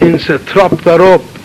en ze trapt daarop.